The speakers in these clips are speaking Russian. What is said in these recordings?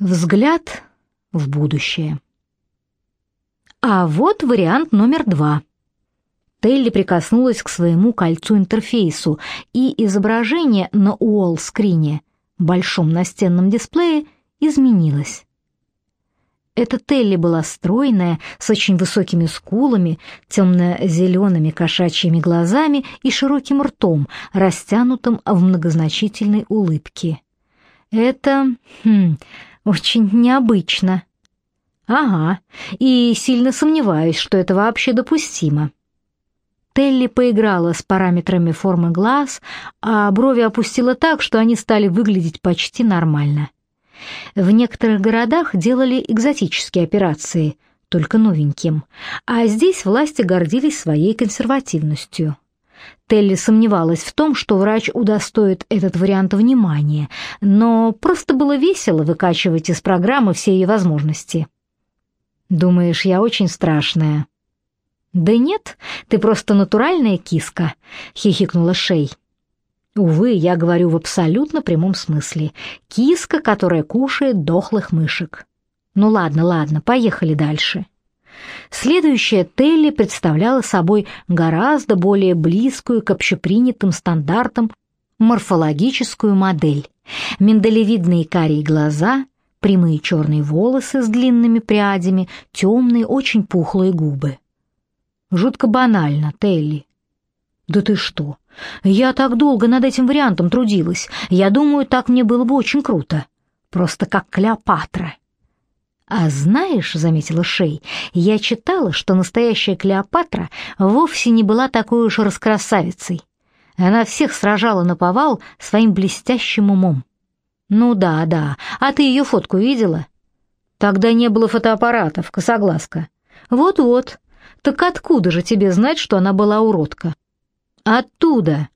Взгляд в будущее. А вот вариант номер два. Телли прикоснулась к своему кольцу-интерфейсу, и изображение на уолл-скрине, большом настенном дисплее, изменилось. Эта Телли была стройная, с очень высокими скулами, темно-зелеными кошачьими глазами и широким ртом, растянутым в многозначительной улыбке. Это... Хм, очень необычно. Ага, и сильно сомневаюсь, что это вообще допустимо. Телли поиграла с параметрами формы глаз, а брови опустила так, что они стали выглядеть почти нормально. В некоторых городах делали экзотические операции, только новеньким, а здесь власти гордились своей консервативностью. Телли сомневалась в том, что врач удостоит этот вариант внимания, но просто было весело выкачивать из программы все ее возможности. «Думаешь, я очень страшная?» «Да нет, ты просто натуральная киска», — хихикнула Шей. «Увы, я говорю в абсолютно прямом смысле. Киска, которая кушает дохлых мышек». «Ну ладно, ладно, поехали дальше». Следующая Телли представляла собой гораздо более близкую к общепринятым стандартам морфологическую модель. Миндалевидные карие глаза, прямые черные волосы с длинными прядями, темные, очень пухлые губы. Жутко банально, Телли. Да ты что? Я так долго над этим вариантом трудилась. Я думаю, так мне было бы очень круто. Просто как Клеопатра. «А знаешь, — заметила Шей, — я читала, что настоящая Клеопатра вовсе не была такой уж раскрасавицей. Она всех сражала на повал своим блестящим умом. Ну да, да, а ты ее фотку видела? Тогда не было фотоаппаратов, косоглазка. Вот-вот. Так откуда же тебе знать, что она была уродка? Оттуда,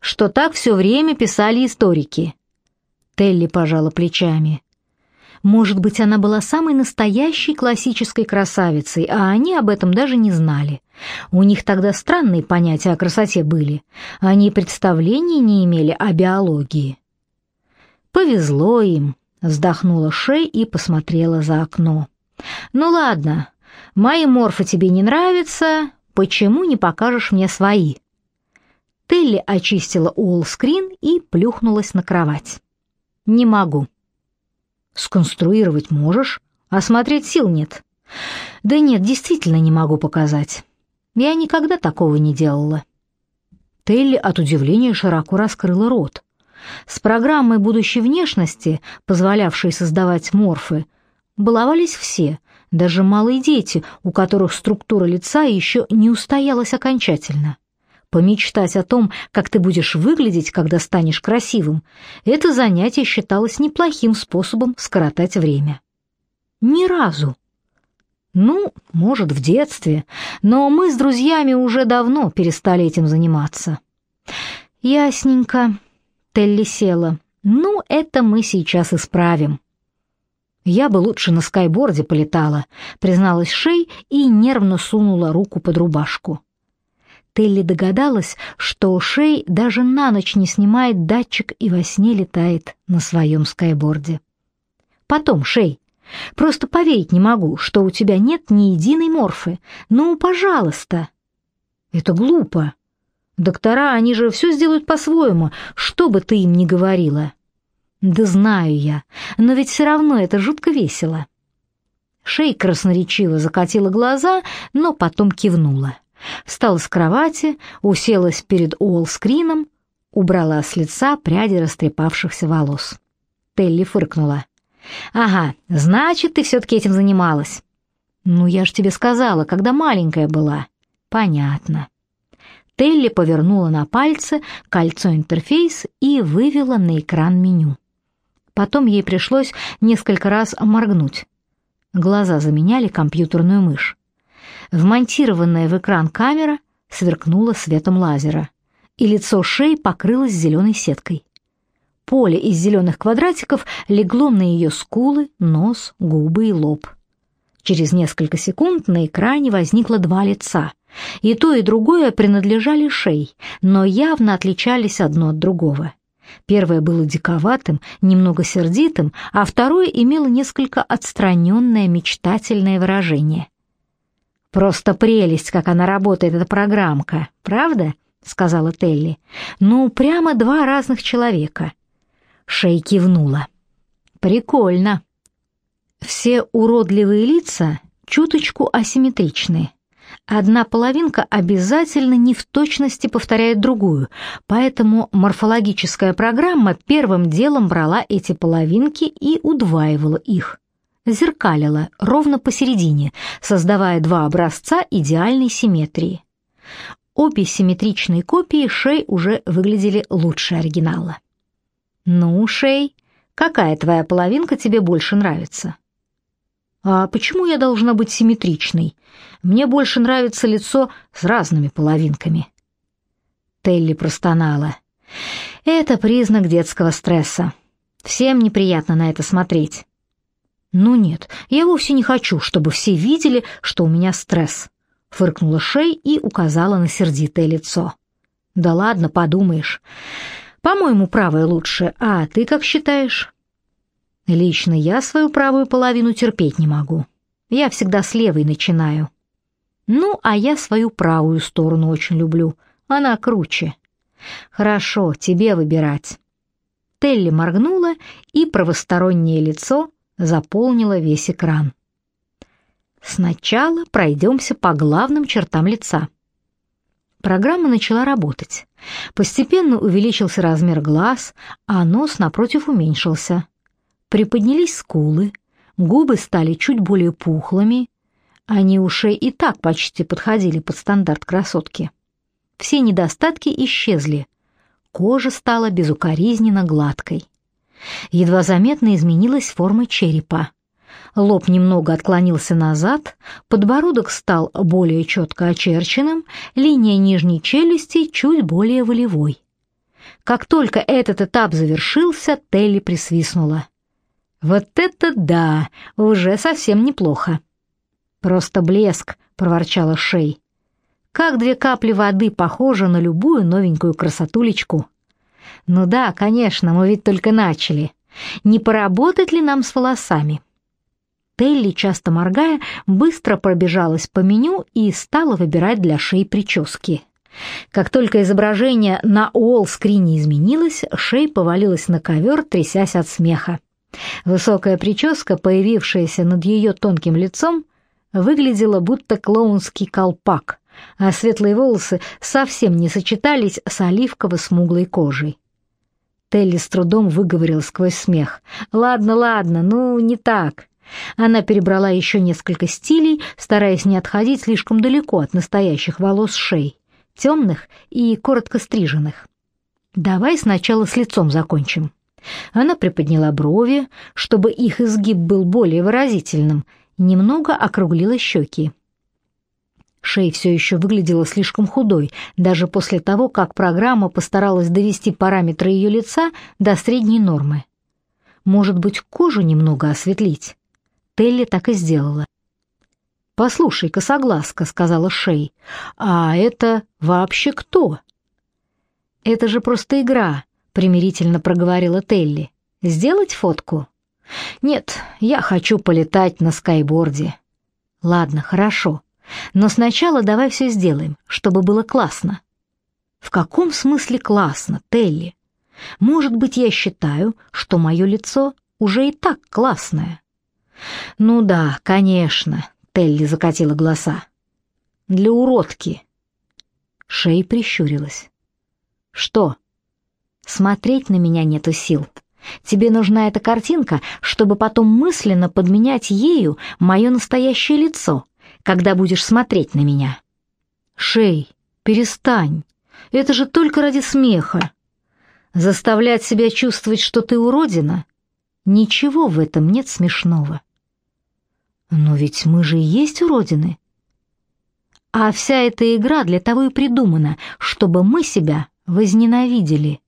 что так все время писали историки. Телли пожала плечами. Может быть, она была самой настоящей классической красавицей, а они об этом даже не знали. У них тогда странные понятия о красоте были. Они представления не имели о биологии. Повезло им, вздохнула Шей и посмотрела за окно. Ну ладно, мои морфы тебе не нравятся, почему не покажешь мне свои? Телли очистила уолл-скрин и плюхнулась на кровать. Не могу. Сконструировать можешь, а смотреть сил нет. Да нет, действительно не могу показать. Я никогда такого не делала. Телли от удивления широко раскрыла рот. С программой будущей внешности, позволявшей создавать морфы, баловались все, даже малые дети, у которых структура лица еще не устоялась окончательно. Помечтать о том, как ты будешь выглядеть, когда станешь красивым, это занятие считалось неплохим способом скоротать время. Ни разу. Ну, может, в детстве, но мы с друзьями уже давно перестали этим заниматься. Ясненько. Телли села. Ну, это мы сейчас исправим. Я бы лучше на скайборде полетала, призналась Шей и нервно сунула руку под рубашку. Телли догадалась, что Шей даже на ночь не снимает датчик и во сне летает на своем скайборде. Потом, Шей, просто поверить не могу, что у тебя нет ни единой морфы. Ну, пожалуйста. Это глупо. Доктора, они же все сделают по-своему, что бы ты им ни говорила. Да знаю я, но ведь все равно это жутко весело. Шей красноречиво закатила глаза, но потом кивнула. Встала с кровати, уселась перед уолл-скрином, убрала с лица пряди растрепавшихся волос. Телли фыркнула. «Ага, значит, ты все-таки этим занималась». «Ну, я же тебе сказала, когда маленькая была». «Понятно». Телли повернула на пальце кольцо-интерфейс и вывела на экран меню. Потом ей пришлось несколько раз моргнуть. Глаза заменяли компьютерную мышь. Вмонтированная в экран камера сверкнула светом лазера, и лицо Шей покрылось зеленой сеткой. Поле из зеленых квадратиков легло на ее скулы, нос, губы и лоб. Через несколько секунд на экране возникло два лица. И то, и другое принадлежали Шей, но явно отличались одно от другого. Первое было диковатым, немного сердитым, а второе имело несколько отстраненное мечтательное выражение. «Просто прелесть, как она работает, эта программка, правда?» — сказала Телли. «Ну, прямо два разных человека». Шей кивнула. «Прикольно». Все уродливые лица чуточку асимметричны. Одна половинка обязательно не в точности повторяет другую, поэтому морфологическая программа первым делом брала эти половинки и удваивала их. Зеркалила ровно посередине, создавая два образца идеальной симметрии. Обе симметричные копии Шей уже выглядели лучше оригинала. «Ну, Шей, какая твоя половинка тебе больше нравится?» А почему я должна быть симметричной? Мне больше нравится лицо с разными половинками. Телли простонала. Это признак детского стресса. Всем неприятно на это смотреть. Ну нет, я вовсе не хочу, чтобы все видели, что у меня стресс. Фыркнула Шей и указала на сердитое лицо. Да ладно, подумаешь. По-моему, правое лучше. А ты как считаешь? Лично я свою правую половину терпеть не могу. Я всегда с левой начинаю. Ну, а я свою правую сторону очень люблю. Она круче. Хорошо, тебе выбирать. Телли моргнула, и правостороннее лицо заполнило весь экран. Сначала пройдемся по главным чертам лица. Программа начала работать. Постепенно увеличился размер глаз, а нос напротив уменьшился. Приподнялись скулы, губы стали чуть более пухлыми, они уже и так почти подходили под стандарт красотки. Все недостатки исчезли. Кожа стала безукоризненно гладкой. Едва заметно изменилась форма черепа. Лоб немного отклонился назад, подбородок стал более четко очерченным, линия нижней челюсти чуть более волевой. Как только этот этап завершился, Телли присвистнула. Вот это да, уже совсем неплохо. Просто блеск, проворчала Шей. Как две капли воды похожа на любую новенькую красотулечку. Ну да, конечно, мы ведь только начали. Не поработать ли нам с волосами? Телли, часто моргая, быстро пробежалась по меню и стала выбирать для Шей прически. Как только изображение на уолл-скрине изменилось, Шей повалилась на ковер, трясясь от смеха. Высокая прическа, появившаяся над ее тонким лицом, выглядела будто клоунский колпак, а светлые волосы совсем не сочетались с оливково-смуглой кожей. Телли с трудом выговорила сквозь смех. «Ладно, ладно, ну, не так». Она перебрала еще несколько стилей, стараясь не отходить слишком далеко от настоящих волос шей, темных и коротко стриженных. «Давай сначала с лицом закончим». Она приподняла брови, чтобы их изгиб был более выразительным, немного округлила щеки. Шей все еще выглядела слишком худой, даже после того, как программа постаралась довести параметры ее лица до средней нормы. Может быть, кожу немного осветлить? Телли так и сделала. «Послушай, косоглазка», — сказала Шей, — «а это вообще кто?» «Это же просто игра», примирительно проговорила Телли. Сделать фотку? Нет, я хочу полетать на скайборде. Ладно, хорошо. Но сначала давай все сделаем, чтобы было классно. В каком смысле классно, Телли? Может быть, я считаю, что мое лицо уже и так классное. Ну да, конечно, Телли закатила глаза. Для уродки. Шей прищурилась. Что? Смотреть на меня нету сил. Тебе нужна эта картинка, чтобы потом мысленно подменять ею мое настоящее лицо, когда будешь смотреть на меня. Шей, перестань. Это же только ради смеха. Заставлять себя чувствовать, что ты уродина, ничего в этом нет смешного. Но ведь мы же и есть уродины. А вся эта игра для того и придумана, чтобы мы себя возненавидели.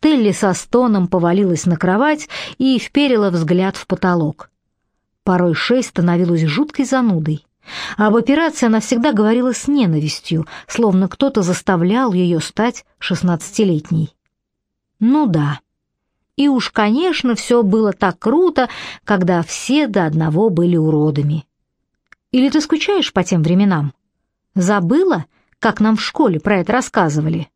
Телли со стоном повалилась на кровать и вперила взгляд в потолок. Порой Шей становилась жуткой занудой. Об операции она всегда говорила с ненавистью, словно кто-то заставлял ее стать шестнадцатилетней. Ну да. И уж, конечно, все было так круто, когда все до одного были уродами. Или ты скучаешь по тем временам? Забыла, как нам в школе про это рассказывали?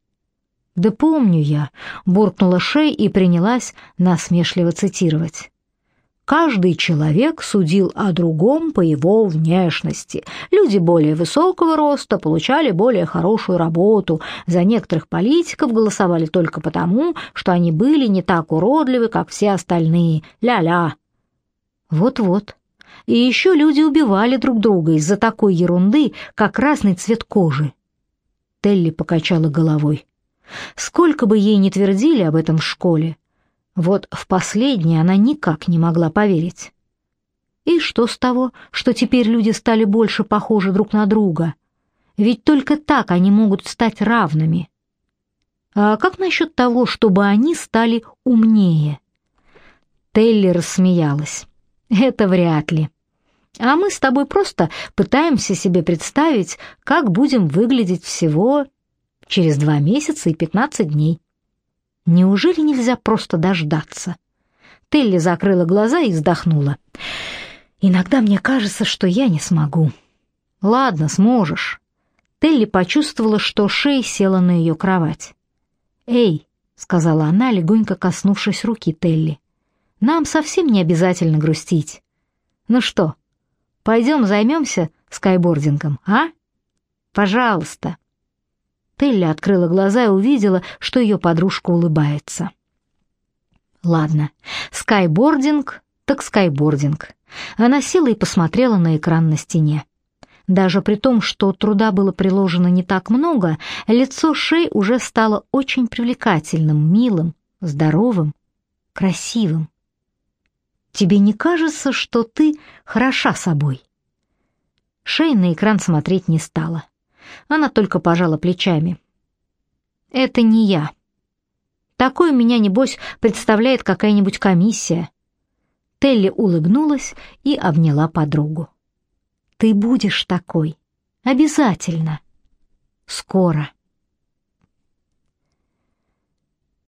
Да помню я, буркнула Шей и принялась насмешливо цитировать. Каждый человек судил о другом по его внешности. Люди более высокого роста получали более хорошую работу. За некоторых политиков голосовали только потому, что они были не так уродливы, как все остальные. Ля-ля. Вот-вот. И еще люди убивали друг друга из-за такой ерунды, как разный цвет кожи. Телли покачала головой. Сколько бы ей ни твердили об этом в школе, вот в последнее она никак не могла поверить. И что с того, что теперь люди стали больше похожи друг на друга? Ведь только так они могут стать равными. А как насчет того, чтобы они стали умнее? Телли рассмеялась. Это вряд ли. А мы с тобой просто пытаемся себе представить, как будем выглядеть всего через два месяца и пятнадцать дней. Неужели нельзя просто дождаться? Телли закрыла глаза и вздохнула. Иногда мне кажется, что я не смогу. Ладно, сможешь. Телли почувствовала, что Шей села на ее кровать. "Эй", сказала она, легонько коснувшись руки Телли. "Нам совсем не обязательно грустить. Ну что, пойдем займемся скайбордингом, а? Пожалуйста". Телли открыла глаза и увидела, что ее подружка улыбается. Ладно, скайбординг так скайбординг. Она села и посмотрела на экран на стене. Даже при том, что труда было приложено не так много, лицо Шей уже стало очень привлекательным, милым, здоровым, красивым. Тебе не кажется, что ты хороша собой? Шей на экран смотреть не стала. Она только пожала плечами. Это не я. Такой меня небось представляет какая-нибудь комиссия. Телли улыбнулась и обняла подругу. Ты будешь такой. Обязательно. Скоро.